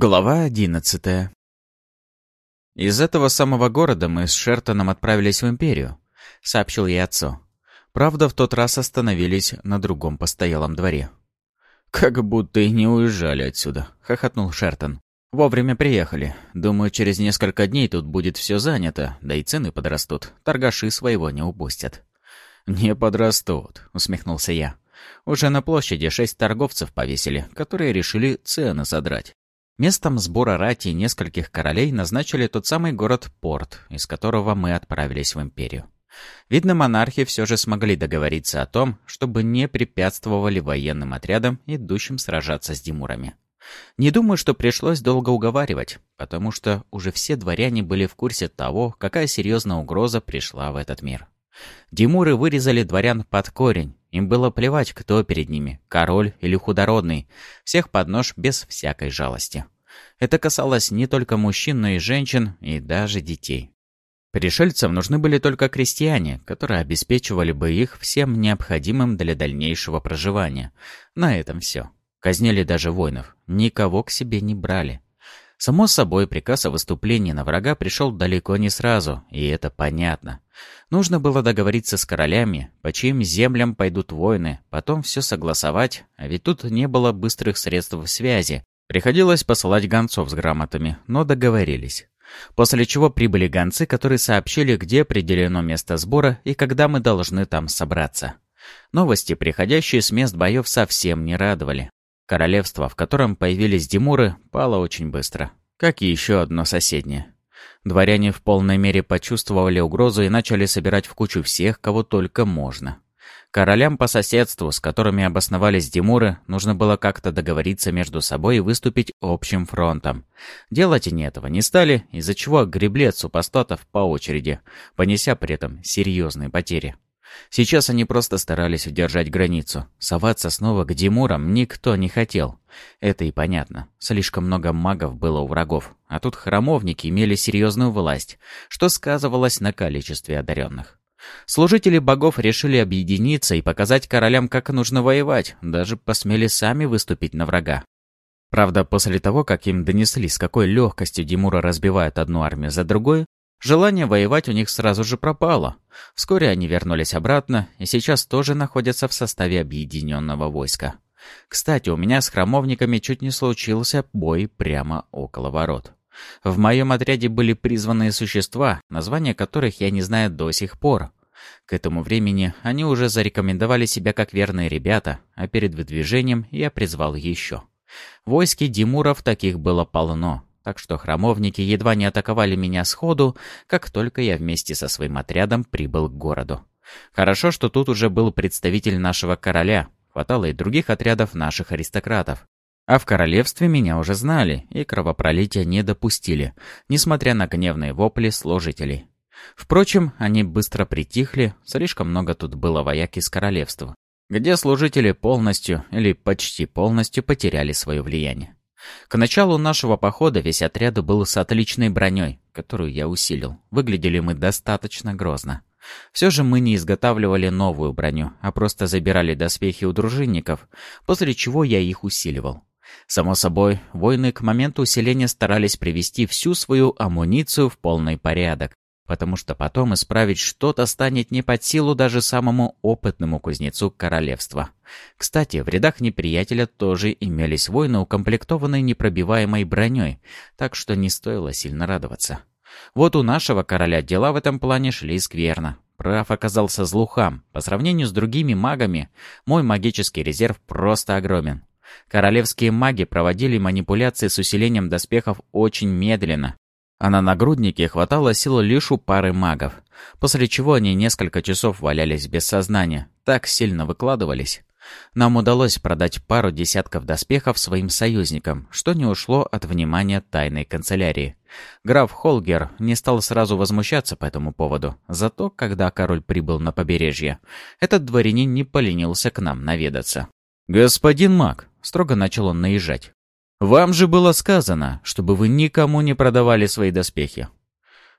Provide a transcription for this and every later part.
Глава одиннадцатая «Из этого самого города мы с Шертоном отправились в Империю», — сообщил я отцу. Правда, в тот раз остановились на другом постоялом дворе. «Как будто и не уезжали отсюда», — хохотнул Шертон. «Вовремя приехали. Думаю, через несколько дней тут будет все занято, да и цены подрастут. Торгаши своего не упустят». «Не подрастут», — усмехнулся я. «Уже на площади шесть торговцев повесили, которые решили цены задрать. Местом сбора рати нескольких королей назначили тот самый город Порт, из которого мы отправились в империю. Видно, монархи все же смогли договориться о том, чтобы не препятствовали военным отрядам, идущим сражаться с Димурами. Не думаю, что пришлось долго уговаривать, потому что уже все дворяне были в курсе того, какая серьезная угроза пришла в этот мир. Димуры вырезали дворян под корень, им было плевать, кто перед ними, король или худородный, всех под нож без всякой жалости. Это касалось не только мужчин, но и женщин, и даже детей. Пришельцам нужны были только крестьяне, которые обеспечивали бы их всем необходимым для дальнейшего проживания. На этом все. Казнили даже воинов, никого к себе не брали. Само собой, приказ о выступлении на врага пришел далеко не сразу, и это понятно. Нужно было договориться с королями, по чьим землям пойдут войны, потом все согласовать, а ведь тут не было быстрых средств связи. Приходилось посылать гонцов с грамотами, но договорились. После чего прибыли гонцы, которые сообщили, где определено место сбора и когда мы должны там собраться. Новости, приходящие с мест боев, совсем не радовали. Королевство, в котором появились Димуры, пало очень быстро, как и еще одно соседнее. Дворяне в полной мере почувствовали угрозу и начали собирать в кучу всех, кого только можно. Королям по соседству, с которыми обосновались Димуры, нужно было как-то договориться между собой и выступить общим фронтом. Делать они этого не стали, из-за чего гребли от супостатов по очереди, понеся при этом серьезные потери. Сейчас они просто старались удержать границу. Соваться снова к Димурам никто не хотел. Это и понятно. Слишком много магов было у врагов. А тут храмовники имели серьезную власть, что сказывалось на количестве одаренных. Служители богов решили объединиться и показать королям, как нужно воевать, даже посмели сами выступить на врага. Правда, после того, как им донесли, с какой легкостью Димура разбивают одну армию за другой, Желание воевать у них сразу же пропало. Вскоре они вернулись обратно и сейчас тоже находятся в составе объединенного войска. Кстати, у меня с храмовниками чуть не случился бой прямо около ворот. В моем отряде были призванные существа, названия которых я не знаю до сих пор. К этому времени они уже зарекомендовали себя как верные ребята, а перед выдвижением я призвал еще. В войске Димуров таких было полно, так что храмовники едва не атаковали меня сходу, как только я вместе со своим отрядом прибыл к городу. Хорошо, что тут уже был представитель нашего короля, хватало и других отрядов наших аристократов. А в королевстве меня уже знали и кровопролития не допустили, несмотря на гневные вопли служителей. Впрочем, они быстро притихли, слишком много тут было вояк из королевства, где служители полностью или почти полностью потеряли свое влияние. К началу нашего похода весь отряд был с отличной броней, которую я усилил. Выглядели мы достаточно грозно. Все же мы не изготавливали новую броню, а просто забирали доспехи у дружинников, после чего я их усиливал. Само собой, воины к моменту усиления старались привести всю свою амуницию в полный порядок, потому что потом исправить что-то станет не под силу даже самому опытному кузнецу королевства. Кстати, в рядах неприятеля тоже имелись воины, укомплектованные непробиваемой броней, так что не стоило сильно радоваться. Вот у нашего короля дела в этом плане шли скверно. Прав оказался злухам. По сравнению с другими магами, мой магический резерв просто огромен. Королевские маги проводили манипуляции с усилением доспехов очень медленно, а на нагруднике хватало сил лишь у пары магов, после чего они несколько часов валялись без сознания, так сильно выкладывались. Нам удалось продать пару десятков доспехов своим союзникам, что не ушло от внимания тайной канцелярии. Граф Холгер не стал сразу возмущаться по этому поводу, зато, когда король прибыл на побережье, этот дворянин не поленился к нам наведаться. «Господин маг», — строго начал он наезжать, вам же было сказано, чтобы вы никому не продавали свои доспехи.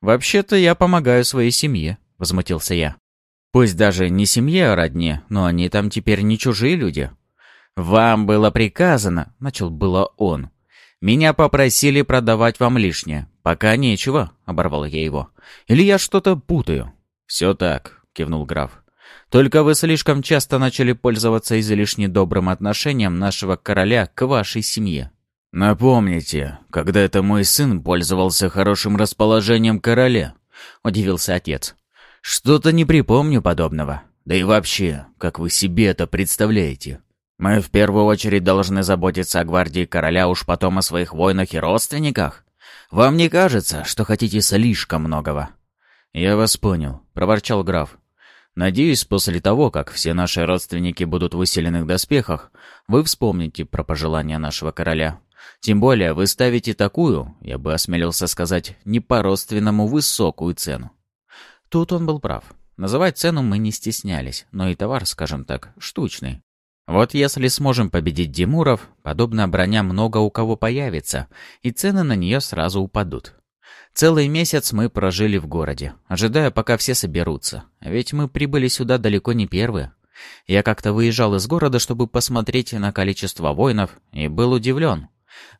Вообще-то я помогаю своей семье, возмутился я. Пусть даже не семье, а родне, но они там теперь не чужие люди. Вам было приказано, начал было он. «Меня попросили продавать вам лишнее. Пока нечего», — оборвал я его. «Или я что-то путаю?» «Все так», — кивнул граф. «Только вы слишком часто начали пользоваться излишне добрым отношением нашего короля к вашей семье». «Напомните, когда это мой сын пользовался хорошим расположением короля?» — удивился отец. «Что-то не припомню подобного. Да и вообще, как вы себе это представляете?» Мы в первую очередь должны заботиться о гвардии короля, уж потом о своих воинах и родственниках. Вам не кажется, что хотите слишком многого?» «Я вас понял», — проворчал граф. «Надеюсь, после того, как все наши родственники будут в усиленных доспехах, вы вспомните про пожелания нашего короля. Тем более вы ставите такую, я бы осмелился сказать, не по-родственному высокую цену». Тут он был прав. Называть цену мы не стеснялись, но и товар, скажем так, штучный. Вот если сможем победить Димуров, подобная броня много у кого появится, и цены на нее сразу упадут. Целый месяц мы прожили в городе, ожидая, пока все соберутся. Ведь мы прибыли сюда далеко не первые. Я как-то выезжал из города, чтобы посмотреть на количество воинов, и был удивлен.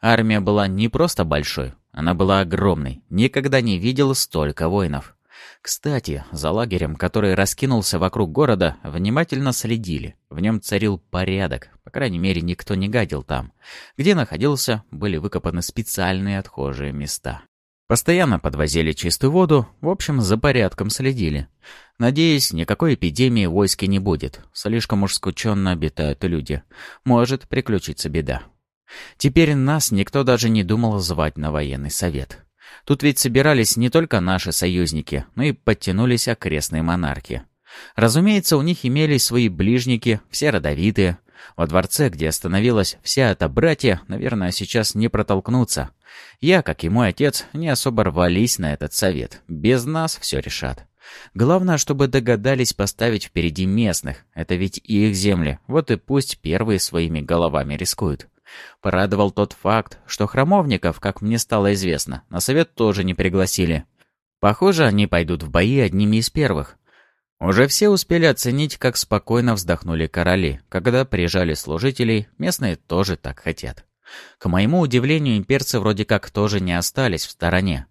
Армия была не просто большой, она была огромной. Никогда не видел столько воинов. Кстати, за лагерем, который раскинулся вокруг города, внимательно следили. В нем царил порядок, по крайней мере, никто не гадил там. Где находился, были выкопаны специальные отхожие места. Постоянно подвозили чистую воду, в общем, за порядком следили. Надеюсь, никакой эпидемии в войске не будет. Слишком уж скученно обитают люди. Может приключиться беда. Теперь нас никто даже не думал звать на военный совет. Тут ведь собирались не только наши союзники, но и подтянулись окрестные монархи. Разумеется, у них имелись свои ближники, все родовитые. Во дворце, где остановилась вся эта братья, наверное, сейчас не протолкнуться. Я, как и мой отец, не особо рвались на этот совет. Без нас все решат. Главное, чтобы догадались поставить впереди местных. Это ведь их земли. Вот и пусть первые своими головами рискуют. Порадовал тот факт, что храмовников, как мне стало известно, на совет тоже не пригласили. Похоже, они пойдут в бои одними из первых. Уже все успели оценить, как спокойно вздохнули короли, когда приезжали служителей, местные тоже так хотят. К моему удивлению, имперцы вроде как тоже не остались в стороне.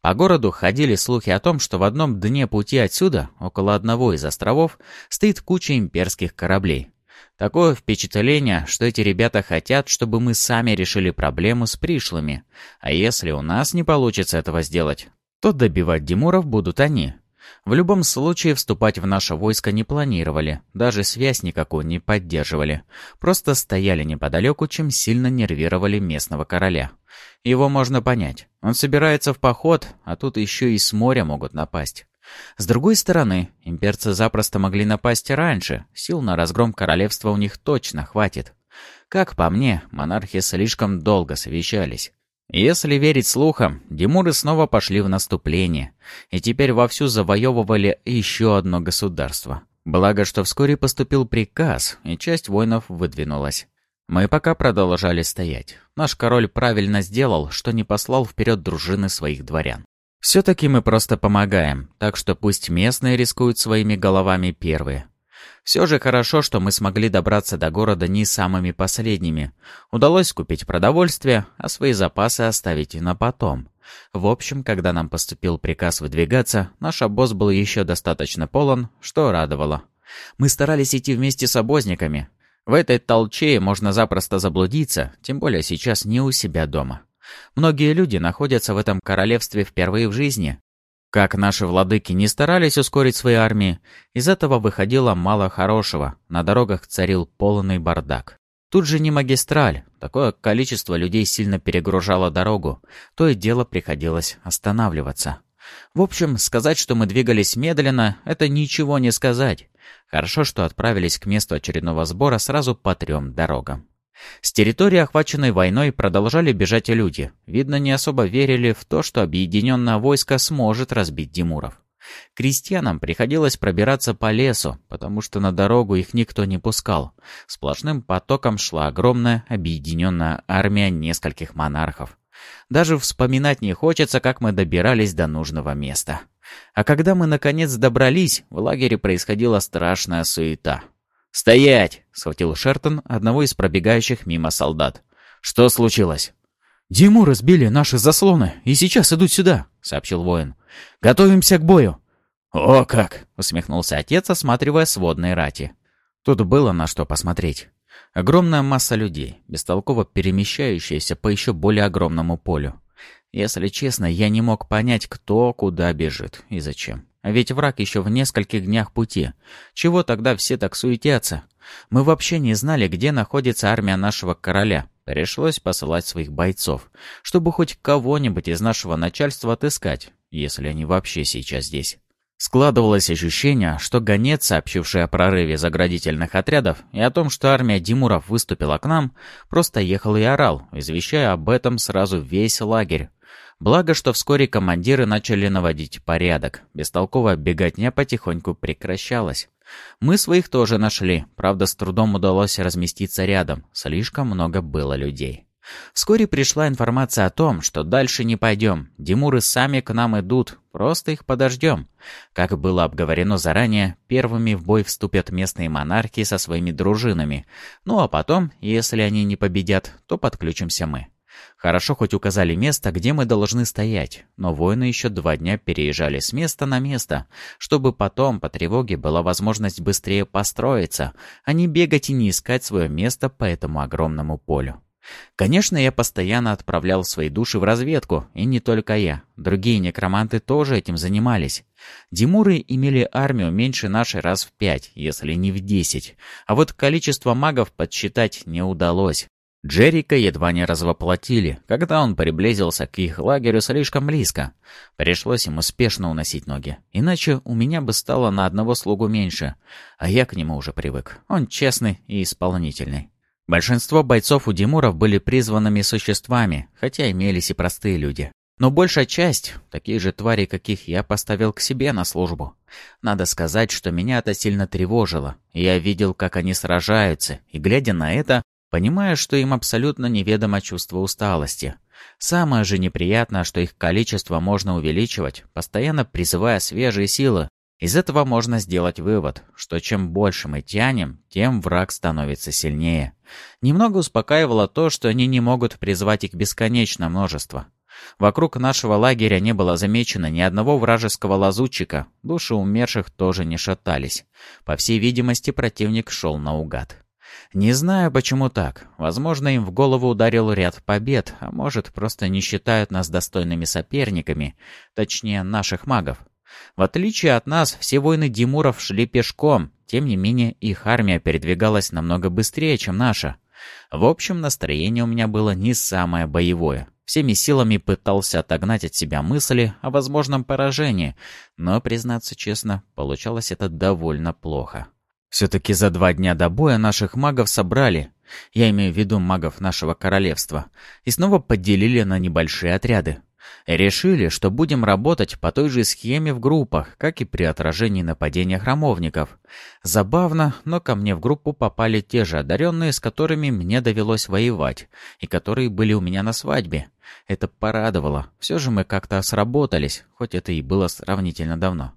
По городу ходили слухи о том, что в одном дне пути отсюда, около одного из островов, стоит куча имперских кораблей. Такое впечатление, что эти ребята хотят, чтобы мы сами решили проблему с пришлыми. А если у нас не получится этого сделать, то добивать Димуров будут они. В любом случае вступать в наше войско не планировали, даже связь никакую не поддерживали. Просто стояли неподалеку, чем сильно нервировали местного короля. Его можно понять. Он собирается в поход, а тут еще и с моря могут напасть. С другой стороны, имперцы запросто могли напасть раньше, сил на разгром королевства у них точно хватит. Как по мне, монархи слишком долго совещались. Если верить слухам, Димуры снова пошли в наступление, и теперь вовсю завоевывали еще одно государство. Благо, что вскоре поступил приказ, и часть воинов выдвинулась. Мы пока продолжали стоять. Наш король правильно сделал, что не послал вперед дружины своих дворян. Все-таки мы просто помогаем, так что пусть местные рискуют своими головами первые. Все же хорошо, что мы смогли добраться до города не самыми последними. Удалось купить продовольствие, а свои запасы оставить и на потом. В общем, когда нам поступил приказ выдвигаться, наш обоз был еще достаточно полон, что радовало. Мы старались идти вместе с обозниками. В этой толчее можно запросто заблудиться, тем более сейчас не у себя дома. Многие люди находятся в этом королевстве впервые в жизни. Как наши владыки не старались ускорить свои армии, из этого выходило мало хорошего, на дорогах царил полный бардак. Тут же не магистраль, такое количество людей сильно перегружало дорогу, то и дело приходилось останавливаться. В общем, сказать, что мы двигались медленно, это ничего не сказать. Хорошо, что отправились к месту очередного сбора сразу по трем дорогам. С территории, охваченной войной, продолжали бежать люди. Видно, не особо верили в то, что объединенное войско сможет разбить Димуров. Крестьянам приходилось пробираться по лесу, потому что на дорогу их никто не пускал. Сплошным потоком шла огромная объединенная армия нескольких монархов. Даже вспоминать не хочется, как мы добирались до нужного места. А когда мы наконец добрались, в лагере происходила страшная суета. «Стоять!» — схватил Шертон одного из пробегающих мимо солдат. «Что случилось?» «Диму разбили наши заслоны и сейчас идут сюда», — сообщил воин. «Готовимся к бою». «О как!» — усмехнулся отец, осматривая сводные рати. Тут было на что посмотреть. Огромная масса людей, бестолково перемещающаяся по еще более огромному полю. Если честно, я не мог понять, кто куда бежит и зачем. А ведь враг еще в нескольких днях пути. Чего тогда все так суетятся? Мы вообще не знали, где находится армия нашего короля. Пришлось посылать своих бойцов, чтобы хоть кого-нибудь из нашего начальства отыскать, если они вообще сейчас здесь. Складывалось ощущение, что гонец, сообщивший о прорыве заградительных отрядов и о том, что армия Димуров выступила к нам, просто ехал и орал, извещая об этом сразу весь лагерь. Благо, что вскоре командиры начали наводить порядок. Бестолковая беготня потихоньку прекращалась. Мы своих тоже нашли, правда, с трудом удалось разместиться рядом. Слишком много было людей. Вскоре пришла информация о том, что дальше не пойдем. Димуры сами к нам идут, просто их подождем. Как было обговорено заранее, первыми в бой вступят местные монархи со своими дружинами. Ну а потом, если они не победят, то подключимся мы. Хорошо хоть указали место, где мы должны стоять, но воины еще два дня переезжали с места на место, чтобы потом по тревоге была возможность быстрее построиться, а не бегать и не искать свое место по этому огромному полю. Конечно, я постоянно отправлял свои души в разведку, и не только я. Другие некроманты тоже этим занимались. Димуры имели армию меньше нашей раз в пять, если не в десять. А вот количество магов подсчитать не удалось. Джерика едва не развоплотили, когда он приблизился к их лагерю слишком близко. Пришлось ему спешно уносить ноги, иначе у меня бы стало на одного слугу меньше, а я к нему уже привык. Он честный и исполнительный. Большинство бойцов у Димуров были призванными существами, хотя имелись и простые люди. Но большая часть — такие же твари, каких я поставил к себе на службу. Надо сказать, что меня это сильно тревожило. Я видел, как они сражаются, и, глядя на это, понимая, что им абсолютно неведомо чувство усталости. Самое же неприятное, что их количество можно увеличивать, постоянно призывая свежие силы. Из этого можно сделать вывод, что чем больше мы тянем, тем враг становится сильнее. Немного успокаивало то, что они не могут призвать их бесконечное множество. Вокруг нашего лагеря не было замечено ни одного вражеского лазутчика, души умерших тоже не шатались. По всей видимости, противник шел наугад. Не знаю, почему так. Возможно, им в голову ударил ряд побед, а может, просто не считают нас достойными соперниками, точнее, наших магов. В отличие от нас, все воины Димуров шли пешком, тем не менее, их армия передвигалась намного быстрее, чем наша. В общем, настроение у меня было не самое боевое. Всеми силами пытался отогнать от себя мысли о возможном поражении, но, признаться честно, получалось это довольно плохо. Все-таки за два дня до боя наших магов собрали, я имею в виду магов нашего королевства, и снова поделили на небольшие отряды. Решили, что будем работать по той же схеме в группах, как и при отражении нападения храмовников. Забавно, но ко мне в группу попали те же одаренные, с которыми мне довелось воевать, и которые были у меня на свадьбе. Это порадовало. Все же мы как-то сработались, хоть это и было сравнительно давно.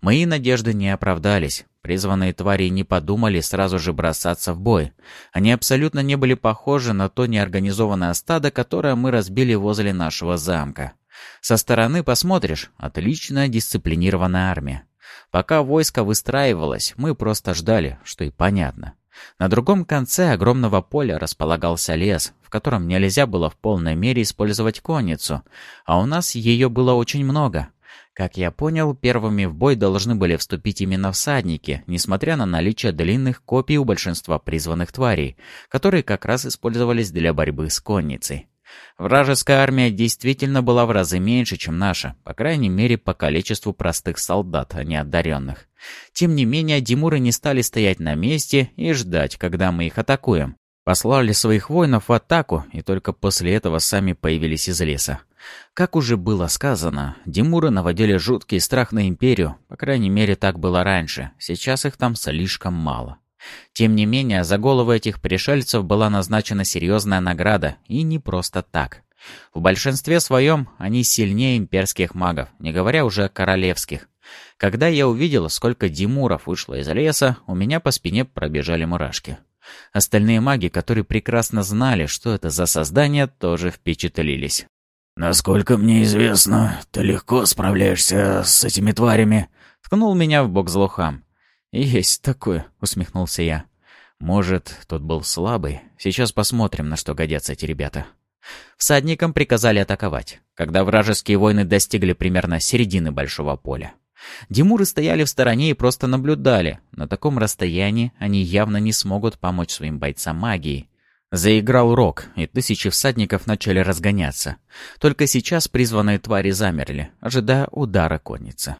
Мои надежды не оправдались. Призванные твари не подумали сразу же бросаться в бой. Они абсолютно не были похожи на то неорганизованное стадо, которое мы разбили возле нашего замка. Со стороны посмотришь — отличная дисциплинированная армия. Пока войско выстраивалось, мы просто ждали, что и понятно. На другом конце огромного поля располагался лес, в котором нельзя было в полной мере использовать конницу, а у нас ее было очень много. Как я понял, первыми в бой должны были вступить именно всадники, несмотря на наличие длинных копий у большинства призванных тварей, которые как раз использовались для борьбы с конницей. Вражеская армия действительно была в разы меньше, чем наша, по крайней мере, по количеству простых солдат, а не одаренных. Тем не менее, Димуры не стали стоять на месте и ждать, когда мы их атакуем. Послали своих воинов в атаку, и только после этого сами появились из леса. Как уже было сказано, Димуры наводили жуткий страх на империю, по крайней мере так было раньше, сейчас их там слишком мало. Тем не менее, за головы этих пришельцев была назначена серьезная награда, и не просто так. В большинстве своем они сильнее имперских магов, не говоря уже о королевских. Когда я увидел, сколько Димуров вышло из леса, у меня по спине пробежали мурашки. Остальные маги, которые прекрасно знали, что это за создание, тоже впечатлились. «Насколько мне известно, ты легко справляешься с этими тварями», — ткнул меня в бок злохам. «Есть такое», — усмехнулся я. «Может, тот был слабый? Сейчас посмотрим, на что годятся эти ребята». Всадникам приказали атаковать, когда вражеские воины достигли примерно середины большого поля. Димуры стояли в стороне и просто наблюдали. На таком расстоянии они явно не смогут помочь своим бойцам магии. Заиграл рог, и тысячи всадников начали разгоняться. Только сейчас призванные твари замерли, ожидая удара конницы.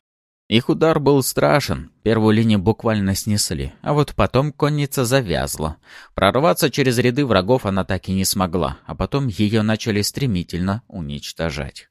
Их удар был страшен, первую линию буквально снесли, а вот потом конница завязла. Прорваться через ряды врагов она так и не смогла, а потом ее начали стремительно уничтожать.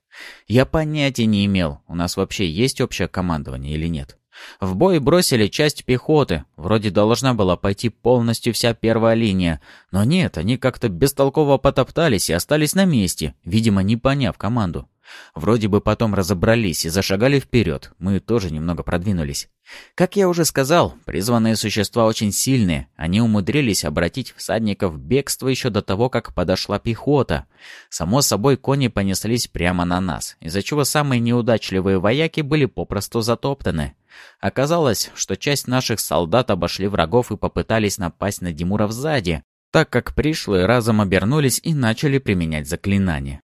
Я понятия не имел, у нас вообще есть общее командование или нет. В бой бросили часть пехоты, вроде должна была пойти полностью вся первая линия, но нет, они как-то бестолково потоптались и остались на месте, видимо, не поняв команду. Вроде бы потом разобрались и зашагали вперед, мы тоже немного продвинулись. Как я уже сказал, призванные существа очень сильные, они умудрились обратить всадников в бегство еще до того, как подошла пехота. Само собой, кони понеслись прямо на нас, из-за чего самые неудачливые вояки были попросту затоптаны. Оказалось, что часть наших солдат обошли врагов и попытались напасть на Димура сзади, так как пришлые разом обернулись и начали применять заклинания.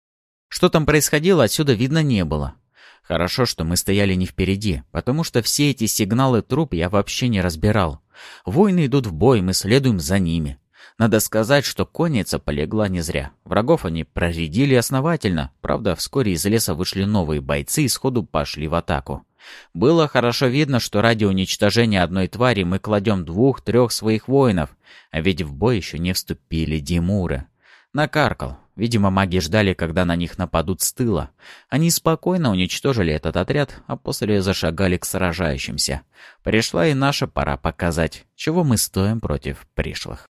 Что там происходило, отсюда видно не было. Хорошо, что мы стояли не впереди, потому что все эти сигналы труп я вообще не разбирал. Воины идут в бой, мы следуем за ними. Надо сказать, что конница полегла не зря. Врагов они проредили основательно. Правда, вскоре из леса вышли новые бойцы и сходу пошли в атаку. Было хорошо видно, что ради уничтожения одной твари мы кладем двух-трех своих воинов, а ведь в бой еще не вступили Димуры. Накаркал. Видимо, маги ждали, когда на них нападут с тыла. Они спокойно уничтожили этот отряд, а после зашагали к сражающимся. Пришла и наша пора показать, чего мы стоим против пришлых.